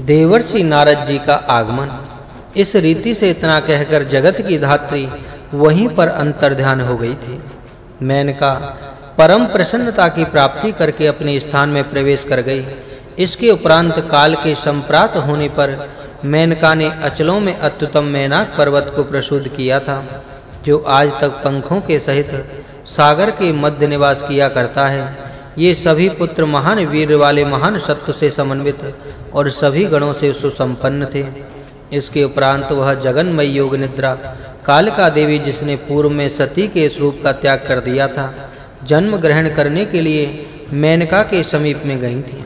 देवर्षि नारद जी का आगमन। इस रीति से इतना कहकर जगत की धात्री वहीं पर अंतर्ध्यान हो गई थी। मेनका परम प्रसन्नता की प्राप्ति करके अपने स्थान में प्रवेश कर गई। इसके उपरांत काल के संप्रात होने पर मेनका ने अचलों में अत्युतम मैनाक पर्वत को प्रसूद किया था, जो आज तक पंखों के सहित सागर के मध्य निवास किया करता है। ये सभी पुत्र महान वीर वाले महान सत्व से समन्वित और सभी गणों से सुसंपन्न थे। इसके उपरांत वह जगन्मय योग निद्रा, कालिका देवी जिसने पूर्व में सती के स्वरूप का त्याग कर दिया था, जन्म ग्रहण करने के लिए मेनका के समीप में गई थी।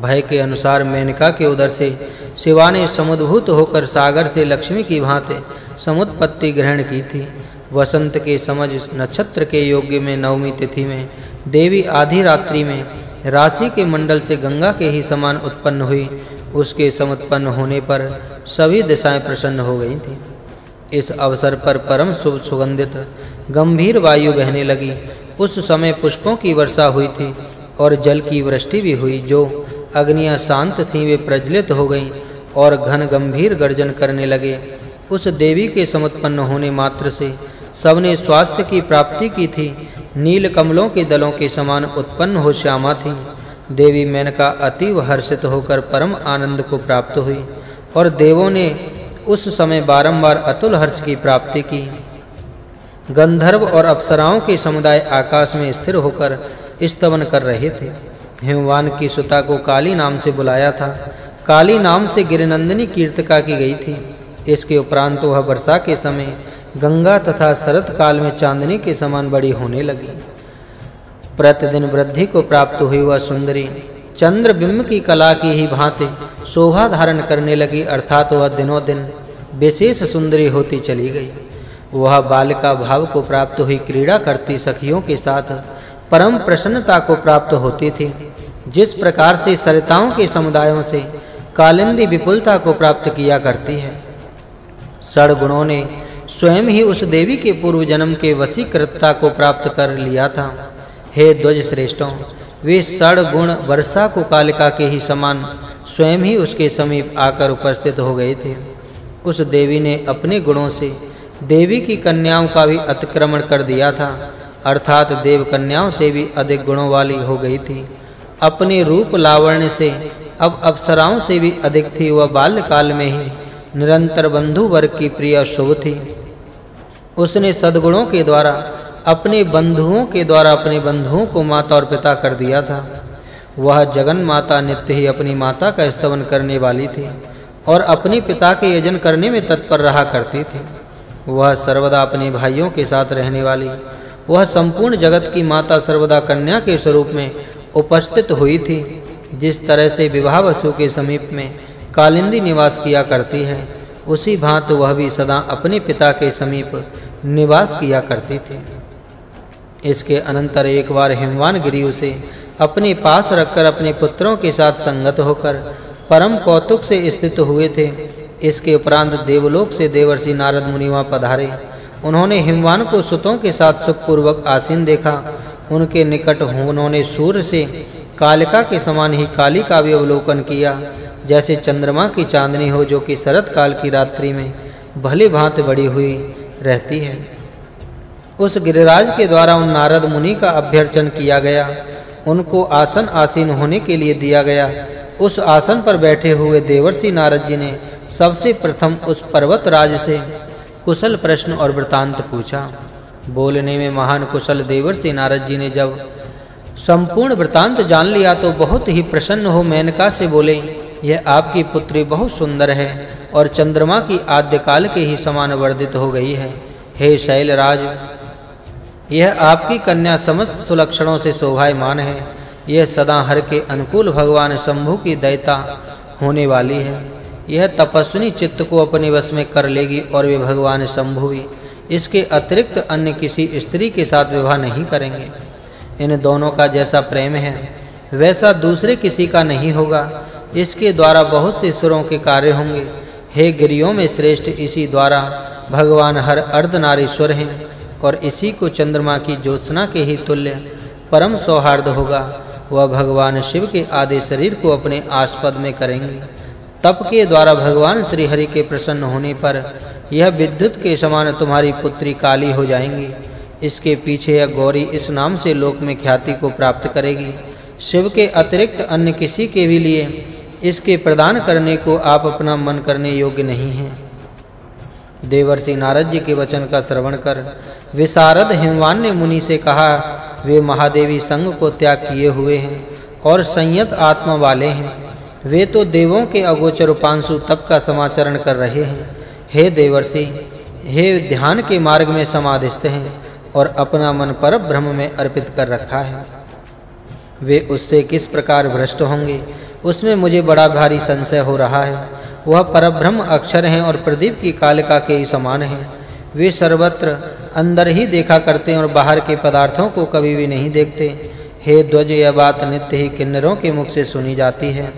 भय के अनुसार मेनका के उदर से शिवा ने समुद्भूत होकर सागर से लक्ष्मी की भांति समुत्पत्ति ग्रहण की थी। वसंत के समझ नक्षत्र के योग्य में नवमी तिथि में देवी आधी रात्रि में राशि के मंडल से गंगा के ही समान उत्पन्न हुई। उसके समुत्पन्न होने पर सभी दिशाएँ प्रसन्न हो गई थी। इस अवसर पर परम शुभ सुगंधित, गंभीर वायु बहने लगी। उस समय पुष्पों की वर्षा हुई थी और जल की वृष्टि भी हुई, जो अग्नियाँ शांत थीं, वे प्रज्वलित हो गईं और घन गंभीर गर्जन करने लगे। उस देवी के समुत्पन्न होने मात्र से सबने स्वास्थ्य की प्राप्ति की थी। नील कमलों के दलों के समान उत्पन्न हो श्यामा थी। देवी मेनका अतीव हर्षित होकर परम आनंद को प्राप्त हुई और देवों ने उस समय बारंबार अतुल हर्ष की प्राप्ति की। गंधर्व और अप्सराओं के समुदाय आकाश में स्थिर होकर स्तवन कर रहे थे। हिमवान की सुता को काली नाम से बुलाया था। काली नाम से गिरनंदिनी कीर्तिका की गई थी। इसके उपरांत वह वर्षा के समय गंगा तथा शरत काल में चांदनी के समान बड़ी होने लगी। प्रतिदिन वृद्धि को प्राप्त हुई वह सुंदरी, चंद्र बिंब की कला की ही भांति शोभा धारण करने लगी, अर्थात वह दिनों दिन विशेष सुंदरी होती चली गई। वह बालिका भाव को प्राप्त हुई क्रीड़ा करती सखियों के साथ परम प्रसन्नता को प्राप्त होती थी। जिस प्रकार से सरिताओं के समुदायों से कालिंदी विपुलता को प्राप्त किया करती है। सड़ गुणों ने स्वयं ही उस देवी के पूर्व जन्म के वशीकृतता को प्राप्त कर लिया था। हे ध्वज श्रेष्ठों, वे सड़ गुण वर्षा को कालिका के ही समान स्वयं ही उसके समीप आकर उपस्थित हो गए थे। उस देवी ने अपने गुणों से देवी की कन्याओं का भी अतिक्रमण कर दिया था, अर्थात देव कन्याओं से भी अधिक गुणों वाली हो गई थी। अपने रूप लावण्य से अब अप्सराओं से भी अधिक थी। वह बाल्यकाल में ही निरंतर बंधु वर्ग की प्रिय शुभ थी। उसने सद्गुणों के द्वारा, अपने बंधुओं के द्वारा अपने बंधुओं को माता और पिता कर दिया था। वह जगन माता नित्य ही अपनी माता का स्तवन करने वाली थी और अपने पिता के यजन करने में तत्पर रहा करती थी। वह सर्वदा अपने भाइयों के साथ रहने वाली, वह संपूर्ण जगत की माता सर्वदा कन्या के स्वरूप में उपस्थित हुई थी, जिस तरह से विवाह वसु के समीप में कालिंदी निवास किया करती है। उसी भांति वह भी सदा अपने पिता के समीप निवास किया करती थी। इसके अनंतर एक बार हिमवान गिरी उसे अपने पास रखकर अपने पुत्रों के साथ संगत होकर परम कौतुक से स्थित हुए थे। इसके उपरांत देवलोक से देवर्षि नारद मुनि वहाँ पधारे। उन्होंने हिमवान को सुतों के साथ सुखपूर्वक आसीन देखा। उनके निकट उन्होंने सूर्य से कालिका के समान ही काली का भी अवलोकन किया। जैसे चंद्रमा की चांदनी हो जो कि शरत काल की रात्रि में भली भांत बड़ी हुई रहती है। उस गिरिराज के द्वारा उन नारद मुनि का अभ्यर्चन किया गया। उनको आसन आसीन होने के लिए दिया गया। उस आसन पर बैठे हुए देवर्षि नारद जी ने सबसे प्रथम उस पर्वत राज से कुशल प्रश्न और वृतांत पूछा। बोलने में महान कुशल देवर्षि नारद जी ने जब संपूर्ण वृतांत जान लिया तो बहुत ही प्रसन्न हो मेनका से बोले यह आपकी पुत्री बहुत सुंदर है और चंद्रमा की आद्य काल के ही समान वर्धित हो गई है। हे शैलराज, यह आपकी कन्या समस्त सुलक्षणों से शोभायमान है। यह सदा हर के अनुकूल भगवान शंभु की दयता होने वाली है। यह तपस्विनी चित्त को अपने वश में कर लेगी और वे भगवान शंभु भी इसके अतिरिक्त अन्य किसी स्त्री के साथ विवाह नहीं करेंगे। इन दोनों का जैसा प्रेम है, वैसा दूसरे किसी का नहीं होगा। इसके द्वारा बहुत से सुरों के कार्य होंगे। हे गिरियों में श्रेष्ठ, इसी द्वारा भगवान हर अर्धनारीश्वर हैं और इसी को चंद्रमा की ज्योत्सना के ही तुल्य परम सौहार्द होगा। वह भगवान शिव के आदि शरीर को अपने आस्पद में करेंगे। तप के द्वारा भगवान श्री हरि के प्रसन्न होने पर यह विद्युत के समान तुम्हारी पुत्री काली हो जाएँगी। इसके पीछे यह गौरी इस नाम से लोक में ख्याति को प्राप्त करेगी। शिव के अतिरिक्त अन्य किसी के भी लिए इसके प्रदान करने को आप अपना मन करने योग्य नहीं हैं। देवर्षि नारद जी के वचन का श्रवण कर विशारद हिमवान ने मुनि से कहा, वे महादेवी संग को त्याग किए हुए हैं और संयत आत्मा वाले हैं। वे तो देवों के अगोचर उपांशु तप का समाचरण कर रहे हैं। हे देवर्षि, हे ध्यान के मार्ग में समाधिस्थ हैं और अपना मन पर ब्रह्म में अर्पित कर रखा है। वे उससे किस प्रकार भ्रष्ट होंगे? उसमें मुझे बड़ा भारी संशय हो रहा है। वह परब्रह्म अक्षर हैं और प्रदीप की कालिका के समान हैं। वे सर्वत्र अंदर ही देखा करते हैं और बाहर के पदार्थों को कभी भी नहीं देखते। हे ध्वज, यह बात नित्य ही किन्नरों के मुख से सुनी जाती है।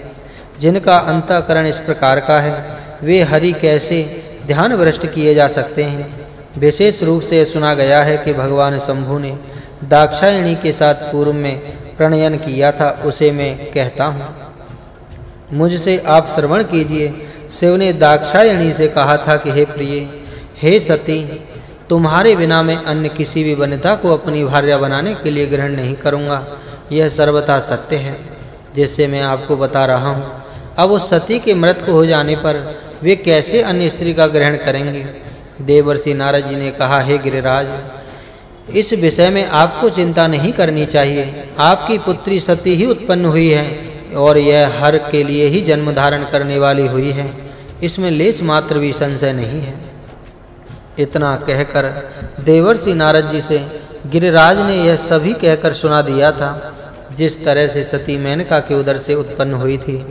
जिनका अंतःकरण इस प्रकार का है, वे हरि कैसे ध्यान भ्रष्ट किए जा सकते हैं? विशेष रूप से सुना गया है कि भगवान शंभु ने दाक्षायणी के साथ पूर्व में प्रणयन किया था, उसे मैं कहता हूँ। मुझसे आप श्रवण कीजिए। शिव ने दाक्षायणी से कहा था कि, हे प्रिय, हे सती, तुम्हारे बिना मैं अन्य किसी भी वनिता को अपनी भार्या बनाने के लिए ग्रहण नहीं करूँगा। यह सर्वथा सत्य है जिससे मैं आपको बता रहा हूँ। अब उस सती के मृत को हो जाने पर वे कैसे अन्य स्त्री का ग्रहण करेंगे? देवर्षि नारद जी ने कहा, हे गिरिराज इस विषय में आपको चिंता नहीं करनी चाहिए। आपकी पुत्री सती ही उत्पन्न हुई है और यह हर के लिए ही जन्म धारण करने वाली हुई है। इसमें लेच मात्र भी संशय नहीं है। इतना कहकर देवर्षि नारद जी से गिरिराज ने यह सभी कहकर सुना दिया था। जिस तरह से सती मेनका के उदर से उत्पन्न हुई थी,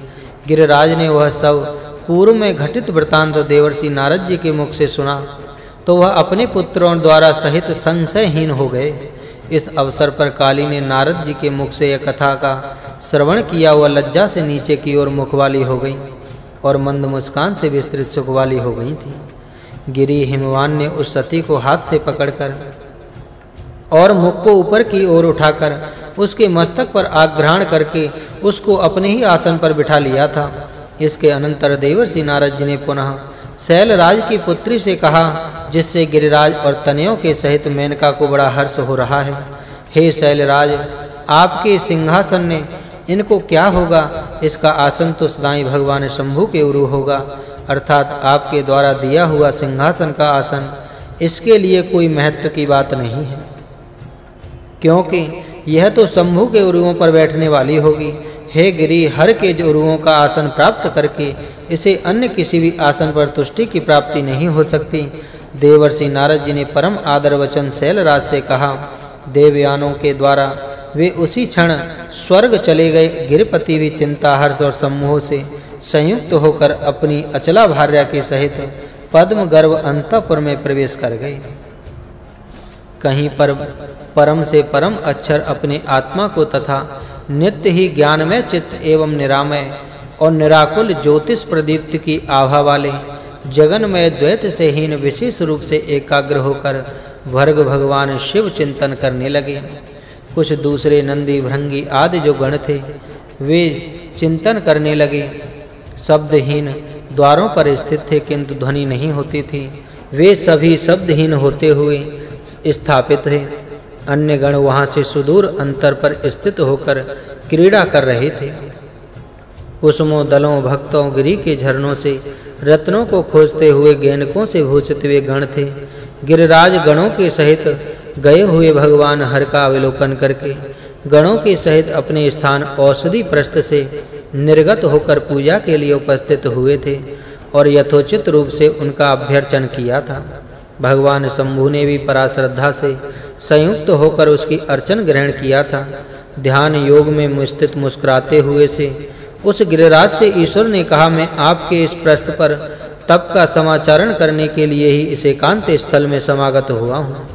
गिरिराज ने वह सब पूर्व में घटित वृतांत देवर्षि नारद जी के मुख से सुना। तो वह अपने पुत्रों द्वारा सहित संशयहीन हो गए। इस अवसर पर काली ने नारद जी के मुख से यह कथा का श्रवण किया हुआ लज्जा से नीचे की ओर मुख वाली हो गई और मंद मुस्कान से विस्तृत सुख वाली हो गई थी। गिरी हिमवान ने उस सती को हाथ से पकड़कर और मुख को ऊपर की ओर उठाकर उसके मस्तक पर आग्रहण करके उसको अपने ही आसन पर बिठा लिया था। इसके अनंतर देवर्षि नारद जी ने पुनः शैलराज की पुत्री से कहा जिससे गिरिराज और तनयों के सहित मेनका को बड़ा हर्ष हो रहा है। हे शैलराज, आपके सिंहासन ने इनको क्या होगा? इसका आसन तो सदाई भगवान शंभु के उरु होगा। अर्थात आपके द्वारा दिया हुआ सिंहासन का आसन, इसके लिए कोई महत्व की बात नहीं है। क्योंकि यह तो शंभु के उरुओं पर बैठने वाली होगी। हे गिरी, हर के जोरुओं का आसन प्राप्त करके, इसे अन्य किसी भी आसन पर तुष्टि की प्राप्ति नहीं हो सकती। देवर्षि नारद जी ने परम आदर वचन शैलराज से कहा, देवयानों के द्वारा वे उसी क्षण स्वर्ग चले गए। गिरपति भी चिंता हर्ष और सम्मोह से संयुक्त होकर अपनी अचला भार्या के सहित पद्म गर्भ अंतपुर में प्रवेश कर गए। कहीं पर परम से परम अक्षर अपने आत्मा को तथा नित्य ही ज्ञानमय चित्त एवं निरामय और निराकुल ज्योतिष प्रदीप्त की आभा वाले जगन्मय द्वैत से हीन विशेष रूप से एकाग्र होकर वर्ग भगवान शिव चिंतन करने लगे। कुछ दूसरे नंदी भृंगी आदि जो गण थे, वे चिंतन करने लगे। शब्दहीन द्वारों पर स्थित थे, किंतु ध्वनि नहीं होती थी। वे सभी शब्दहीन होते हुए स्थापित थे। अन्य गण वहाँ से सुदूर अंतर पर स्थित होकर क्रीड़ा कर रहे थे। कुसुमों, दलों, भक्तों, गिरी के झरनों से, रत्नों को खोजते हुए गेनकों से भूषित हुए गण थे। गिरिराज गणों के सहित गए हुए भगवान हर का अवलोकन करके, गणों के सहित अपने स्थान औषधि प्रस्थ से निर्गत होकर पूजा के लिए उपस्थित हुए थे और यथोचित रूप से उनका अभ्यर्चन किया था। भगवान शंभु ने भी परा श्रद्धा से संयुक्त होकर उसकी अर्चन ग्रहण किया था। ध्यान योग में मुस्तित मुस्कुराते हुए से उस गिरिराज से ईश्वर ने कहा, मैं आपके इस प्रश्न पर तप का समाचारण करने के लिए ही इस एकांत स्थल में समागत हुआ हूँ।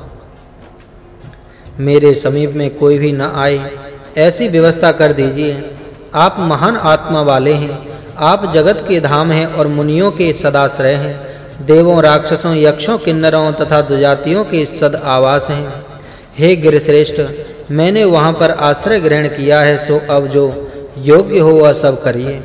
मेरे समीप में कोई भी न आए, ऐसी व्यवस्था कर दीजिए। आप महान आत्मा वाले हैं, आप जगत के धाम हैं और मुनियों के सदाश्रय हैं। देवों, राक्षसों, यक्षों, किन्नरों तथा दुजातियों के सद आवास हैं। हे गिरिश्रेष्ठ, मैंने वहाँ पर आश्रय ग्रहण किया है, सो अब जो योग्य हो, वह सब करिए।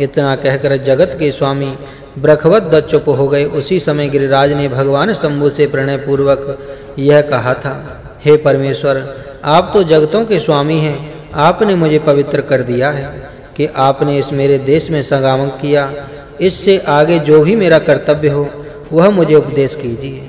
इतना कहकर जगत के स्वामी ब्रखवत चुप हो गए। उसी समय गिरिराज ने भगवान शंभु से प्रणय पूर्वक यह कहा था, हे परमेश्वर, आप तो जगतों के स्वामी हैं। आपने मुझे पवित्र कर दिया है कि आपने इस मेरे देश में संगमन किया। इससे आगे जो भी मेरा कर्तव्य हो, वह मुझे उपदेश कीजिए।